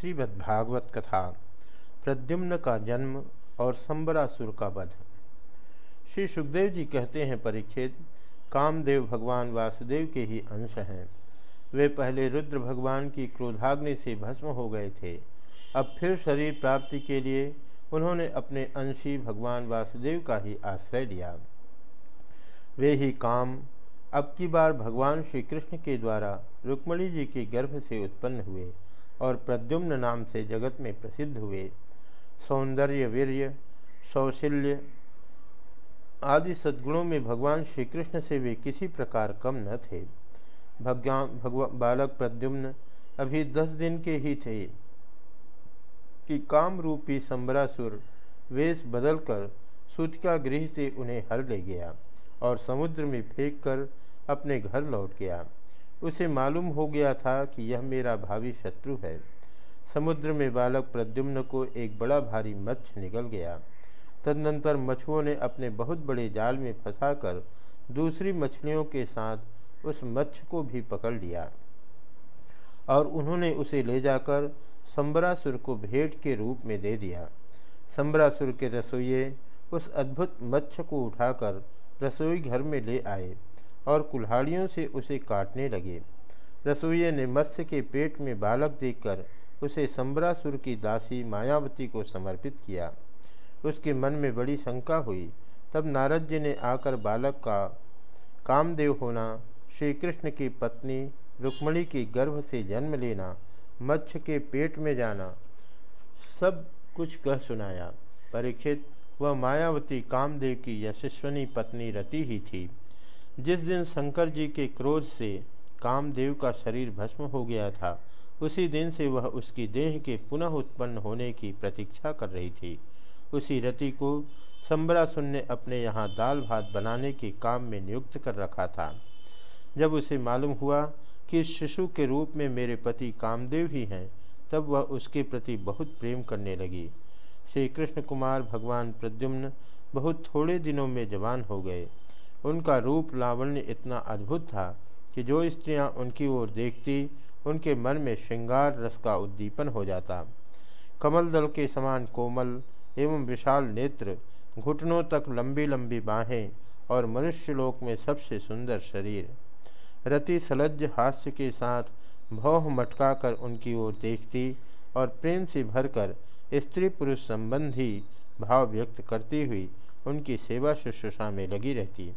श्रीमद्भागवत कथा, प्रद्युम्न का जन्म और संबरासुर का वध। श्री सुखदेव जी कहते हैं परीक्षित कामदेव भगवान वासुदेव के ही अंश हैं। वे पहले रुद्र भगवान की क्रोधाग्नि से भस्म हो गए थे। अब फिर शरीर प्राप्ति के लिए उन्होंने अपने अंशी भगवान वासुदेव का ही आश्रय लिया। वे ही काम, अब की बार भगवान श्री कृष्ण के द्वारा रुक्मणी जी के गर्भ से उत्पन्न हुए। और प्रद्युम्न नाम से जगत में प्रसिद्ध हुए। सौंदर्य वीर्य सौशल्य आदि सद्गुणों में भगवान श्री कृष्ण से वे किसी प्रकार कम न थे। भगवान भगवान बालक प्रद्युम्न अभी दस दिन के ही थे कि काम रूपी संबरासुर वेश बदलकर सूतिका गृह से उन्हें हर ले गया और समुद्र में फेंक कर अपने घर लौट गया। उसे मालूम हो गया था कि यह मेरा भावी शत्रु है। समुद्र में बालक प्रद्युम्न को एक बड़ा भारी मच्छ निकल गया। तदनंतर मछुओं ने अपने बहुत बड़े जाल में फंसाकर दूसरी मछलियों के साथ उस मच्छ को भी पकड़ लिया और उन्होंने उसे ले जाकर संबरासुर को भेंट के रूप में दे दिया। संबरासुर के रसोइये उस अद्भुत मच्छ को उठाकर रसोई घर में ले आए। और कुल्हाड़ियों से उसे काटने लगे। रसोइये ने मत्स्य के पेट में बालक देखकर उसे संबरासुर की दासी मायावती को समर्पित किया। उसके मन में बड़ी शंका हुई। तब नारद जी ने आकर बालक का कामदेव होना श्री कृष्ण की पत्नी रुक्मणी के गर्भ से जन्म लेना, मत्स्य के पेट में जाना, सब कुछ कह सुनाया। परीक्षित, वह मायावती कामदेव की यशस्वनी पत्नी रति ही थी। जिस दिन शंकर जी के क्रोध से कामदेव का शरीर भस्म हो गया था, उसी दिन से वह उसकी देह के पुनः उत्पन्न होने की प्रतीक्षा कर रही थी। उसी रति को संबरासुन ने अपने यहाँ दाल भात बनाने के काम में नियुक्त कर रखा था। जब उसे मालूम हुआ कि शिशु के रूप में मेरे पति कामदेव ही हैं, तब वह उसके प्रति बहुत प्रेम करने लगी। श्री कृष्ण कुमार भगवान प्रद्युम्न बहुत थोड़े दिनों में जवान हो गए। उनका रूप लावण्य इतना अद्भुत था कि जो स्त्रियाँ उनकी ओर देखती, उनके मन में श्रृंगार रस का उद्दीपन हो जाता। कमल दल के समान कोमल एवं विशाल नेत्र घुटनों तक लंबी लंबी बाहें और मनुष्यलोक में सबसे सुंदर शरीर। रति सलज्ज हास्य के साथ भौह मटका कर उनकी ओर देखती और प्रेम से भरकर स्त्री पुरुष संबंधी भाव व्यक्त करती हुई उनकी सेवा शुश्रूषा में लगी रहती।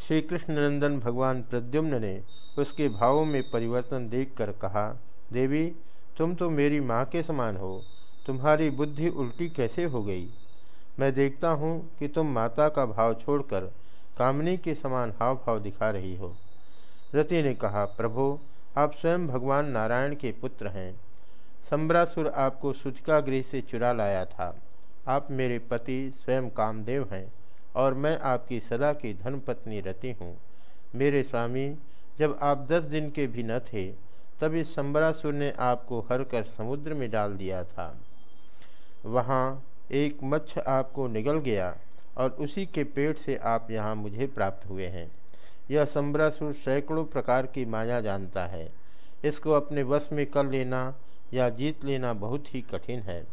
श्री कृष्णनंदन भगवान प्रद्युम्न ने उसके भावों में परिवर्तन देखकर कहा, देवी, तुम तो मेरी माँ के समान हो। तुम्हारी बुद्धि उल्टी कैसे हो गई? मैं देखता हूँ कि तुम माता का भाव छोड़कर कामनी के समान हाव भाव दिखा रही हो। रति ने कहा, प्रभो, आप स्वयं भगवान नारायण के पुत्र हैं। सम्रासुर आपको सुचका गृह से चुरा लाया था। आप मेरे पति स्वयं कामदेव हैं। और मैं आपकी सदा की धर्मपत्नी रहती हूँ। मेरे स्वामी, जब आप दस दिन के भी न थे तब इस संबरासुर ने आपको हर कर समुद्र में डाल दिया था। वहाँ एक मच्छ आपको निगल गया और उसी के पेट से आप यहाँ मुझे प्राप्त हुए हैं। यह संबरासुर सैकड़ों प्रकार की माया जानता है। इसको अपने वश में कर लेना या जीत लेना बहुत ही कठिन है।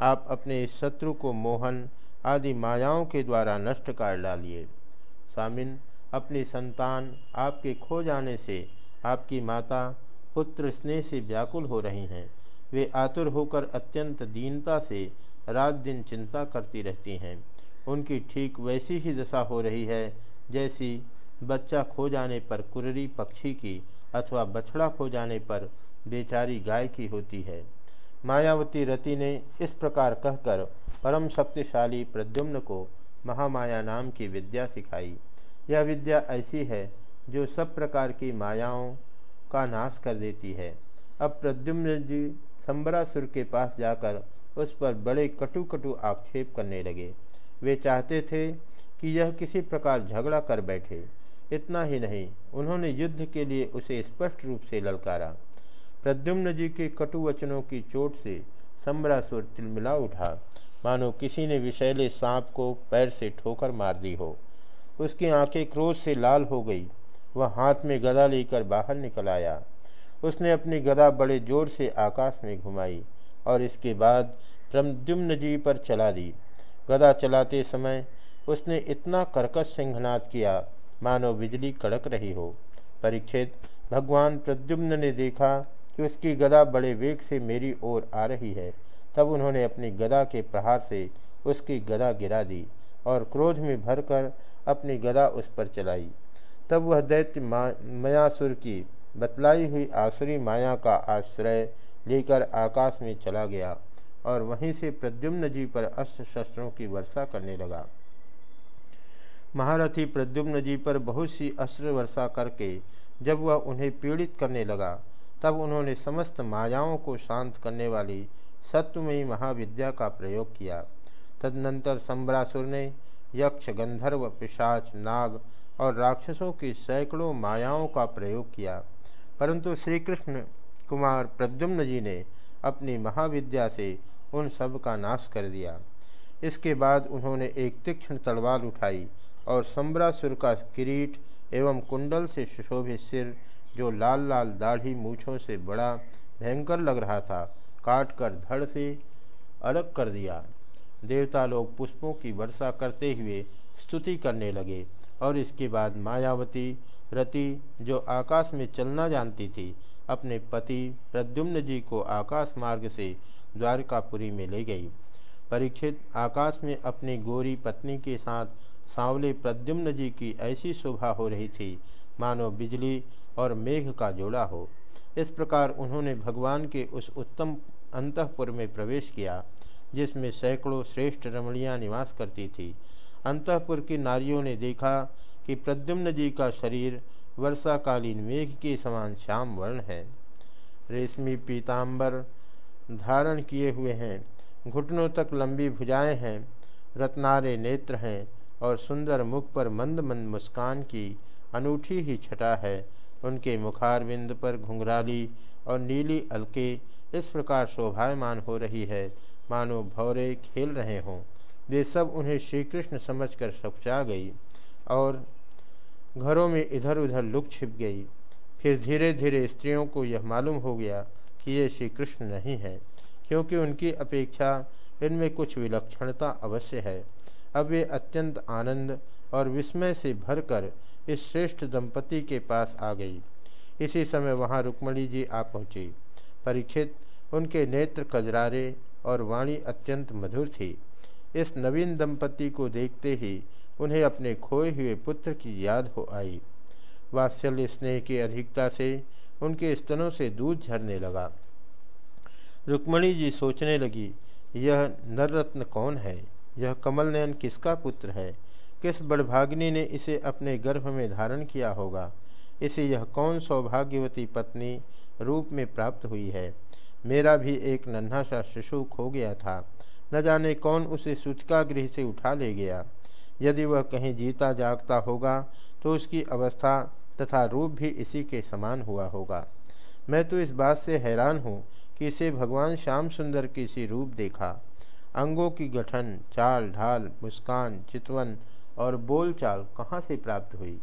आप अपने शत्रु को मोहन आदि मायाओं के द्वारा नष्ट कर डालिए। स्वामिन अपनी संतान आपके खो जाने से आपकी माता पुत्र स्नेह से व्याकुल हो रही हैं। वे आतुर होकर अत्यंत दीनता से रात दिन चिंता करती रहती हैं। उनकी ठीक वैसी ही दशा हो रही है जैसी बच्चा खो जाने पर कुररी पक्षी की अथवा बछड़ा खो जाने पर बेचारी गाय की होती है। मायावती रति ने इस प्रकार कहकर परम शक्तिशाली प्रद्युम्न को महामाया नाम की विद्या सिखाई। यह विद्या ऐसी है जो सब प्रकार की मायाओं का नाश कर देती है। अब प्रद्युम्न जी संबरासुर के पास जाकर उस पर बड़े कटु कटु आक्षेप करने लगे। वे चाहते थे कि यह किसी प्रकार झगड़ा कर बैठे। इतना ही नहीं, उन्होंने युद्ध के लिए उसे स्पष्ट रूप से ललकारा। प्रद्युम्न जी के कटु वचनों की चोट से सम्रासुर तिलमिला उठा। मानो किसी ने विषैले सांप को पैर से ठोकर मार दी हो। उसकी आँखें क्रोध से लाल हो गई। वह हाथ में गदा लेकर बाहर निकल आया। उसने अपनी गदा बड़े ज़ोर से आकाश में घुमाई और इसके बाद प्रद्युम्न जी पर चला दी। गदा चलाते समय उसने इतना कर्कश सिंहनाद किया, मानो बिजली कड़क रही हो। परीक्षित, भगवान प्रद्युम्न ने देखा कि उसकी गदा बड़े वेग से मेरी ओर आ रही है। तब उन्होंने अपनी गदा के प्रहार से उसकी गदा गिरा दी और क्रोध में भरकर अपनी गदा उस पर चलाई। तब वह दैत्य मयासुर की बतलाई हुई आसुरी माया का आश्रय लेकर आकाश में चला गया और वहीं से प्रद्युम्न जी पर अस्त्र शस्त्रों की वर्षा करने लगा। महारथी प्रद्युम्न जी पर बहुत सी अस्त्र वर्षा करके जब वह उन्हें पीड़ित करने लगा, तब उन्होंने समस्त मायाओं को शांत करने वाली सत्वमयी महाविद्या का प्रयोग किया। तदनंतर सम्रासुर ने यक्ष, गंधर्व, पिशाच, नाग और राक्षसों की सैकड़ों मायाओं का प्रयोग किया। परंतु श्री कृष्ण कुमार प्रद्युम्न जी ने अपनी महाविद्या से उन सब का नाश कर दिया। इसके बाद उन्होंने एक तीक्ष्ण तलवार उठाई और सम्रासुर का किरीट एवं कुंडल से सुशोभित सिर, जो लाल लाल दाढ़ी मूछों से बड़ा, भयंकर लग रहा था काट कर धड़ से अलग कर दिया। देवता लोग पुष्पों की वर्षा करते हुए स्तुति करने लगे और इसके बाद मायावती, रति, जो आकाश में चलना जानती थी, अपने पति प्रद्युम्न जी को आकाश मार्ग से द्वारकापुरी में ले गई। परीक्षित आकाश में अपनी गोरी पत्नी के साथ सांवले प्रद्युम्न जी की ऐसी शोभा हो रही थी, मानो बिजली और मेघ का जोड़ा हो। इस प्रकार उन्होंने भगवान के उस उत्तम अंतपुर में प्रवेश किया, जिसमें सैकड़ों श्रेष्ठ रमणियाँ निवास करती थी। अंतपुर की नारियों ने देखा कि प्रद्युम्न जी का शरीर वर्षाकालीन मेघ के समान श्याम वर्ण है। रेशमी पीताम्बर धारण किए हुए हैं, घुटनों तक लंबी भुजाएँ हैं, रत्नारे नेत्र हैं और सुंदर मुख पर मंद मंद मुस्कान की अनूठी ही छटा है। उनके मुखारविंद पर घुंघराली और नीली अलके इस प्रकार शोभायमान हो रही है। मानो भौरे खेल रहे हों। वे सब उन्हें श्री कृष्ण समझ कर सपचा गई और घरों में इधर उधर लुक छिप गई। फिर धीरे धीरे स्त्रियों को यह मालूम हो गया कि ये श्री कृष्ण नहीं है, क्योंकि उनकी अपेक्षा इनमें कुछ विलक्षणता अवश्य है। अब वे अत्यंत आनंद और विस्मय से भरकर इस श्रेष्ठ दंपति के पास आ गई। इसी समय वहाँ रुक्मणी जी आ पहुँची। परीक्षित, उनके नेत्र कजरारे और वाणी अत्यंत मधुर थी। इस नवीन दंपति को देखते ही उन्हें अपने खोए हुए पुत्र की याद हो आई। वात्सल्य स्नेह की अधिकता से उनके स्तनों से दूध झरने लगा। रुक्मणी जी सोचने लगी, यह नररत्न कौन है? यह कमल नयन किसका पुत्र है? किस बड़भाग्नि ने इसे अपने गर्भ में धारण किया होगा? इसे यह कौन सौभाग्यवती पत्नी रूप में प्राप्त हुई है? मेरा भी एक नन्हा सा शिशु खो गया था। न जाने कौन उसे सूचका गृह से उठा ले गया। यदि वह कहीं जीता जागता होगा तो उसकी अवस्था तथा रूप भी इसी के समान हुआ होगा। मैं तो इस बात से हैरान हूँ कि इसे भगवान श्याम सुंदर की सी रूप देखा। अंगों की गठन, चाल, ढाल, मुस्कान, चितवन और बोलचाल कहाँ से प्राप्त हुई?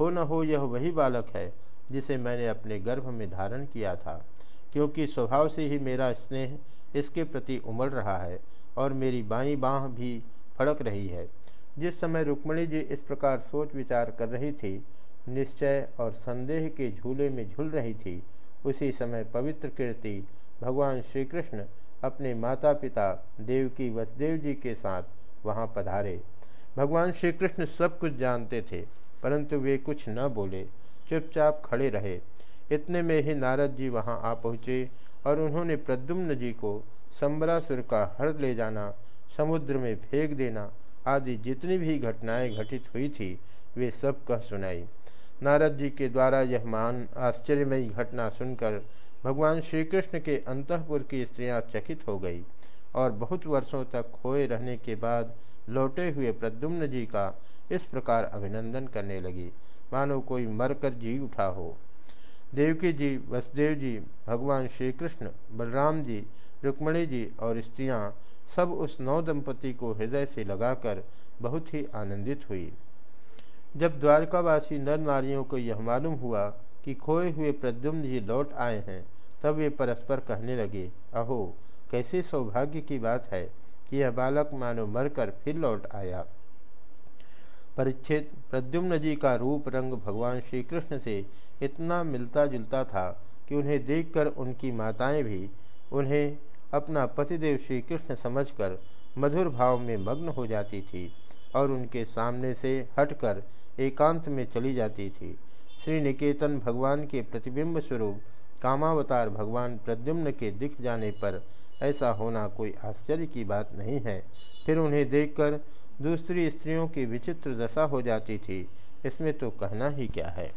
हो न हो यह वही बालक है, जिसे मैंने अपने गर्भ में धारण किया था, क्योंकि स्वभाव से ही मेरा स्नेह इसके प्रति उमड़ रहा है और मेरी बाई बाह भी फड़क रही है। जिस समय रुक्मणी जी इस प्रकार सोच विचार कर रही थी, निश्चय और संदेह के झूले में झूल रही थी, उसी समय पवित्र कीर्ति भगवान श्री कृष्ण अपने माता पिता देवकी वसुदेव जी के साथ वहाँ पधारे। भगवान श्री कृष्ण सब कुछ जानते थे, परंतु वे कुछ न बोले, चुपचाप खड़े रहे। इतने में ही नारद जी वहाँ आ पहुँचे और उन्होंने प्रद्युम्न जी को संबरासुर का हर ले जाना, समुद्र में फेंक देना आदि जितनी भी घटनाएँ घटित हुई थी, वे सब कह सुनाई। नारद जी के द्वारा यह मान आश्चर्यमयी घटना सुनकर भगवान श्री कृष्ण के अंतपुर की स्त्रियाँ चकित हो गई और बहुत वर्षों तक खोए रहने के बाद लौटे हुए प्रद्युम्न जी का इस प्रकार अभिनंदन करने लगी। मानो कोई मरकर जी उठा हो। देवकी जी, वसुदेव जी, भगवान श्री कृष्ण बलराम जी, रुक्मणी जी और स्त्रियाँ सब उस नौ दंपति को हृदय से लगाकर बहुत ही आनंदित हुई। जब द्वारकावासी नर नारियों को यह मालूम हुआ कि खोए हुए प्रद्युम्न जी लौट आए हैं, तब वे परस्पर कहने लगे, अहो, कैसे सौभाग्य की बात है। कि यह बालक मानो मरकर फिर लौट आया। परिच्छेद, प्रद्युम्न जी का रूप रंग भगवान श्री कृष्ण से इतना मिलता जुलता था कि उन्हें देखकर उनकी माताएँ भी उन्हें अपना पतिदेव श्री कृष्ण समझकर मधुर भाव में मग्न हो जाती थी और उनके सामने से हटकर एकांत में चली जाती थी। श्री निकेतन भगवान के प्रतिबिंब स्वरूप, कामावतार भगवान प्रद्युम्न के दिख जाने पर ऐसा होना कोई आश्चर्य की बात नहीं है। फिर उन्हें देखकर दूसरी स्त्रियों की विचित्र दशा हो जाती थी। इसमें तो कहना ही क्या है।